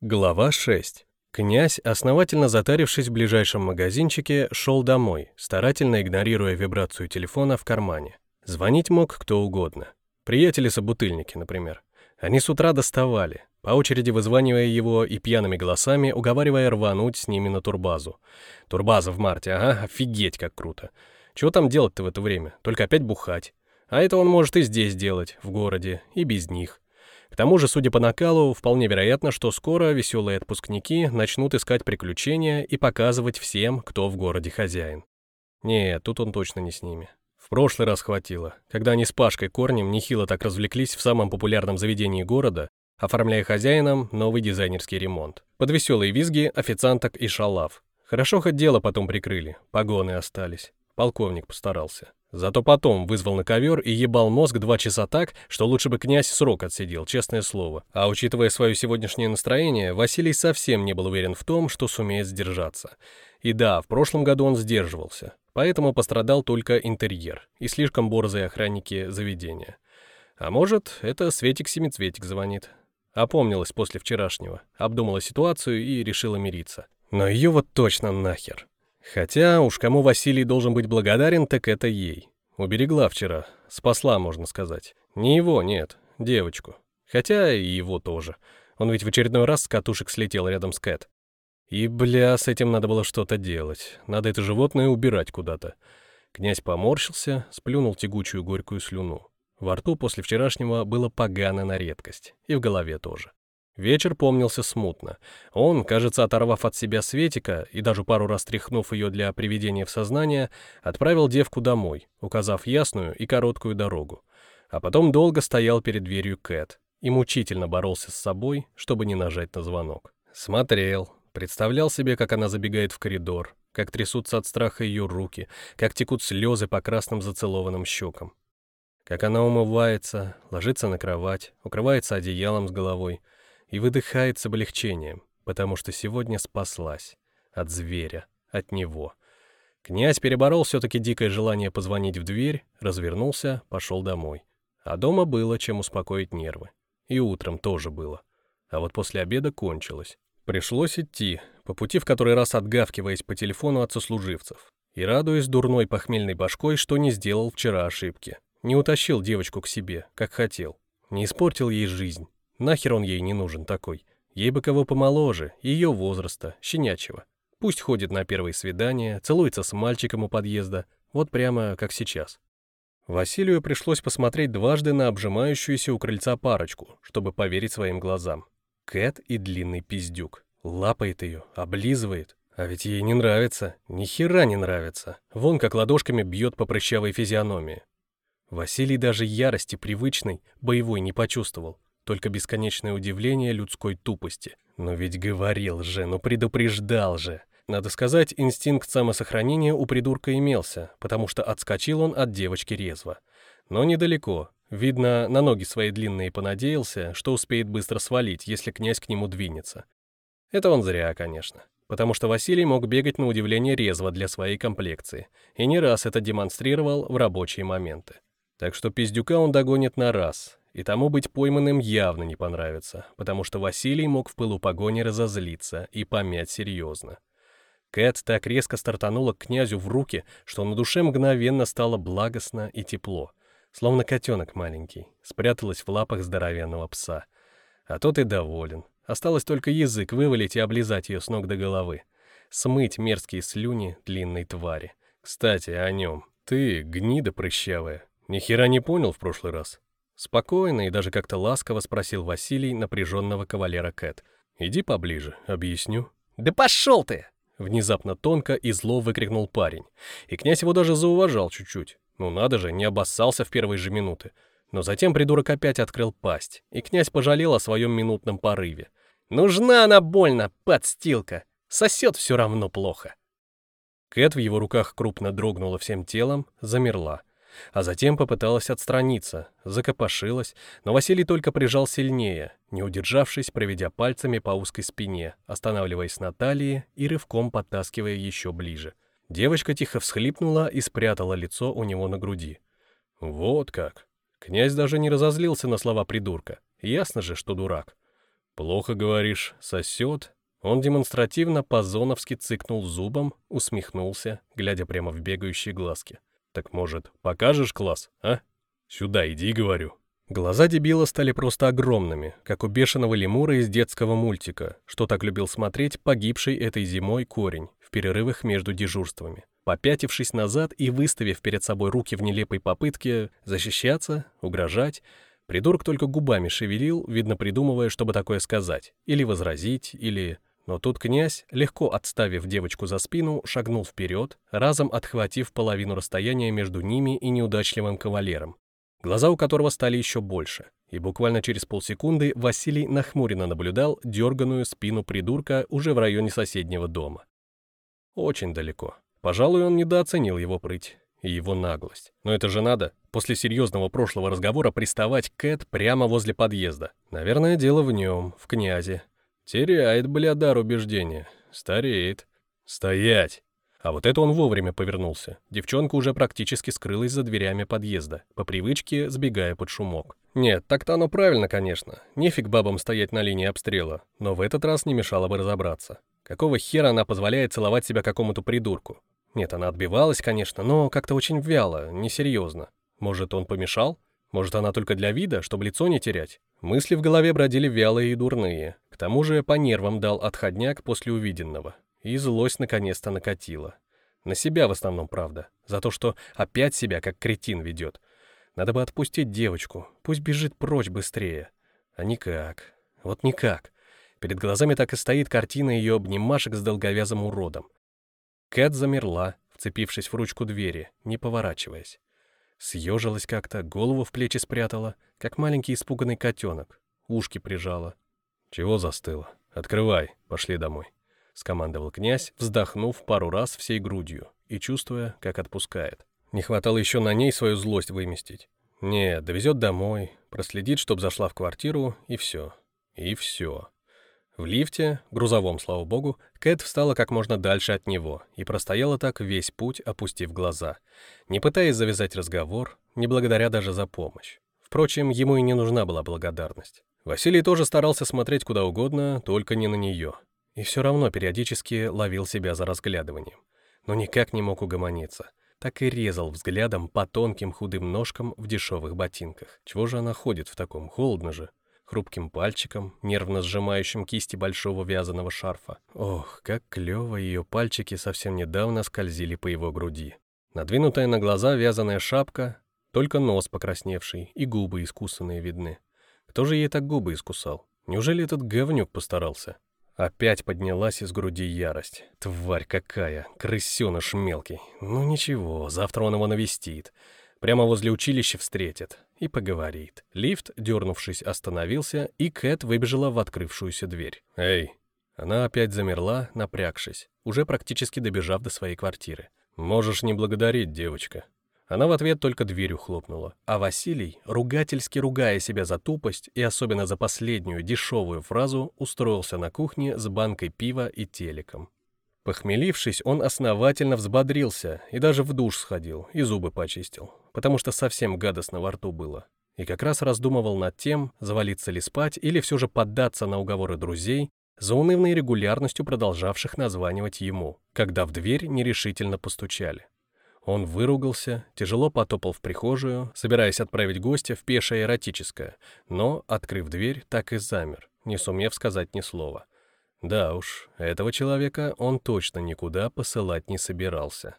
Глава 6. Князь, основательно затарившись в ближайшем магазинчике, шел домой, старательно игнорируя вибрацию телефона в кармане. Звонить мог кто угодно. Приятели-собутыльники, например. Они с утра доставали, по очереди вызванивая его и пьяными голосами, уговаривая рвануть с ними на турбазу. Турбаза в марте, ага, офигеть как круто. Чего там делать-то в это время? Только опять бухать. А это он может и здесь делать, в городе, и без них. Тому же, судя по накалу, вполне вероятно, что скоро веселые отпускники начнут искать приключения и показывать всем, кто в городе хозяин. Нет, тут он точно не с ними. В прошлый раз хватило, когда они с Пашкой Корнем нехило так развлеклись в самом популярном заведении города, оформляя хозяинам новый дизайнерский ремонт. Под веселые визги официанток и шалав. Хорошо хоть дело потом прикрыли, погоны остались. Полковник постарался. Зато потом вызвал на ковер и ебал мозг два часа так, что лучше бы князь срок отсидел, честное слово. А учитывая свое сегодняшнее настроение, Василий совсем не был уверен в том, что сумеет сдержаться. И да, в прошлом году он сдерживался, поэтому пострадал только интерьер и слишком борзые охранники заведения. А может, это Светик-семицветик звонит. Опомнилась после вчерашнего, обдумала ситуацию и решила мириться. Но ее вот точно нахер. Хотя уж кому Василий должен быть благодарен, так это ей. Уберегла вчера, спасла, можно сказать. Не его, нет, девочку. Хотя и его тоже. Он ведь в очередной раз с катушек слетел рядом с Кэт. И, бля, с этим надо было что-то делать. Надо это животное убирать куда-то. Князь поморщился, сплюнул тягучую горькую слюну. Во рту после вчерашнего было погано на редкость. И в голове тоже. Вечер помнился смутно. Он, кажется, оторвав от себя Светика и даже пару раз тряхнув ее для приведения в сознание, отправил девку домой, указав ясную и короткую дорогу. А потом долго стоял перед дверью Кэт и мучительно боролся с собой, чтобы не нажать на звонок. Смотрел, представлял себе, как она забегает в коридор, как трясутся от страха ее руки, как текут слезы по красным зацелованным щекам. Как она умывается, ложится на кровать, укрывается одеялом с головой — и выдыхает с облегчением, потому что сегодня спаслась от зверя, от него. Князь переборол все-таки дикое желание позвонить в дверь, развернулся, пошел домой. А дома было чем успокоить нервы. И утром тоже было. А вот после обеда кончилось. Пришлось идти, по пути в который раз отгавкиваясь по телефону от сослуживцев. И радуясь дурной похмельной башкой, что не сделал вчера ошибки. Не утащил девочку к себе, как хотел. Не испортил ей жизнь. Нахер он ей не нужен такой? Ей бы кого помоложе, ее возраста, щенячьего. Пусть ходит на первые свидания, целуется с мальчиком у подъезда, вот прямо как сейчас. Василию пришлось посмотреть дважды на обжимающуюся у крыльца парочку, чтобы поверить своим глазам. Кэт и длинный пиздюк. Лапает ее, облизывает. А ведь ей не нравится, ни хера не нравится. Вон как ладошками бьет по прыщавой физиономии. Василий даже ярости привычной, боевой не почувствовал только бесконечное удивление людской тупости. Но ведь говорил же, ну предупреждал же. Надо сказать, инстинкт самосохранения у придурка имелся, потому что отскочил он от девочки резво. Но недалеко. Видно, на ноги свои длинные понадеялся, что успеет быстро свалить, если князь к нему двинется. Это он зря, конечно. Потому что Василий мог бегать на удивление резво для своей комплекции, и не раз это демонстрировал в рабочие моменты. Так что пиздюка он догонит на раз, и тому быть пойманным явно не понравится, потому что Василий мог в пылу погони разозлиться и помять серьезно. Кэт так резко стартанула к князю в руки, что на душе мгновенно стало благостно и тепло, словно котенок маленький, спряталась в лапах здоровенного пса. А тот и доволен. Осталось только язык вывалить и облизать ее с ног до головы. Смыть мерзкие слюни длинной твари. Кстати, о нем. Ты, гнида прыщавая, ни хера не понял в прошлый раз? Спокойно и даже как-то ласково спросил Василий напряженного кавалера Кэт. «Иди поближе, объясню». «Да пошел ты!» Внезапно тонко и зло выкрикнул парень. И князь его даже зауважал чуть-чуть. Ну надо же, не обоссался в первые же минуты. Но затем придурок опять открыл пасть, и князь пожалел о своем минутном порыве. «Нужна она больно, подстилка! Сосет все равно плохо!» Кэт в его руках крупно дрогнула всем телом, замерла а затем попыталась отстраниться, закопошилась, но Василий только прижал сильнее, не удержавшись, проведя пальцами по узкой спине, останавливаясь на талии и рывком подтаскивая еще ближе. Девочка тихо всхлипнула и спрятала лицо у него на груди. Вот как. Князь даже не разозлился на слова придурка. Ясно же, что дурак. «Плохо говоришь, сосет?» Он демонстративно по-зоновски цыкнул зубом, усмехнулся, глядя прямо в бегающие глазки. «Так, может, покажешь класс, а? Сюда иди, говорю». Глаза дебила стали просто огромными, как у бешеного лемура из детского мультика, что так любил смотреть погибший этой зимой корень в перерывах между дежурствами. Попятившись назад и выставив перед собой руки в нелепой попытке защищаться, угрожать, придурок только губами шевелил, видно придумывая, чтобы такое сказать, или возразить, или... Но тут князь, легко отставив девочку за спину, шагнул вперед, разом отхватив половину расстояния между ними и неудачливым кавалером, глаза у которого стали еще больше, и буквально через полсекунды Василий нахмуренно наблюдал дерганую спину придурка уже в районе соседнего дома. Очень далеко. Пожалуй, он недооценил его прыть и его наглость. Но это же надо, после серьезного прошлого разговора приставать Кэт прямо возле подъезда. Наверное, дело в нем, в князе. Теряет, бля, дар убеждения. Стареет. Стоять! А вот это он вовремя повернулся. Девчонка уже практически скрылась за дверями подъезда, по привычке сбегая под шумок. Нет, так-то оно правильно, конечно. Нефиг бабам стоять на линии обстрела, но в этот раз не мешало бы разобраться. Какого хера она позволяет целовать себя какому-то придурку? Нет, она отбивалась, конечно, но как-то очень вяло, несерьезно. Может, он помешал? Может, она только для вида, чтобы лицо не терять? Мысли в голове бродили вялые и дурные. Тому же по нервам дал отходняк после увиденного. И злость наконец-то накатила. На себя в основном, правда. За то, что опять себя как кретин ведет. Надо бы отпустить девочку. Пусть бежит прочь быстрее. А никак. Вот никак. Перед глазами так и стоит картина ее обнимашек с долговязым уродом. Кэт замерла, вцепившись в ручку двери, не поворачиваясь. Съежилась как-то, голову в плечи спрятала, как маленький испуганный котенок. Ушки прижала. «Чего застыла? Открывай, пошли домой» скомандовал князь, вздохнув пару раз всей грудью и чувствуя, как отпускает. Не хватало еще на ней свою злость выместить. Не, довезет домой, проследит, чтоб зашла в квартиру, и все. И все. В лифте, грузовом, слава богу, Кэт встала как можно дальше от него и простояла так весь путь, опустив глаза, не пытаясь завязать разговор, не благодаря даже за помощь. Впрочем, ему и не нужна была благодарность. Василий тоже старался смотреть куда угодно, только не на нее и все равно периодически ловил себя за разглядыванием, но никак не мог угомониться. Так и резал взглядом по тонким худым ножкам в дешевых ботинках. Чего же она ходит в таком? Холодно же. Хрупким пальчиком, нервно сжимающим кисти большого вязаного шарфа. Ох, как клево ее пальчики совсем недавно скользили по его груди. Надвинутая на глаза вязаная шапка, только нос покрасневший и губы искусанные видны. Кто же ей так губы искусал? Неужели этот говнюк постарался? Опять поднялась из груди ярость. Тварь какая, крысеныш мелкий. Ну ничего, завтра он его навестит. Прямо возле училища встретит и поговорит. Лифт, дернувшись, остановился, и Кэт выбежала в открывшуюся дверь. «Эй!» Она опять замерла, напрягшись, уже практически добежав до своей квартиры. «Можешь не благодарить, девочка. Она в ответ только дверью хлопнула. А Василий, ругательски ругая себя за тупость и особенно за последнюю дешевую фразу, устроился на кухне с банкой пива и телеком. Похмелившись, он основательно взбодрился и даже в душ сходил и зубы почистил, потому что совсем гадостно во рту было. И как раз раздумывал над тем, завалиться ли спать или все же поддаться на уговоры друзей, за унывной регулярностью продолжавших названивать ему, когда в дверь нерешительно постучали. Он выругался, тяжело потопал в прихожую, собираясь отправить гостя в пешее эротическое, но, открыв дверь, так и замер, не сумев сказать ни слова. Да уж, этого человека он точно никуда посылать не собирался.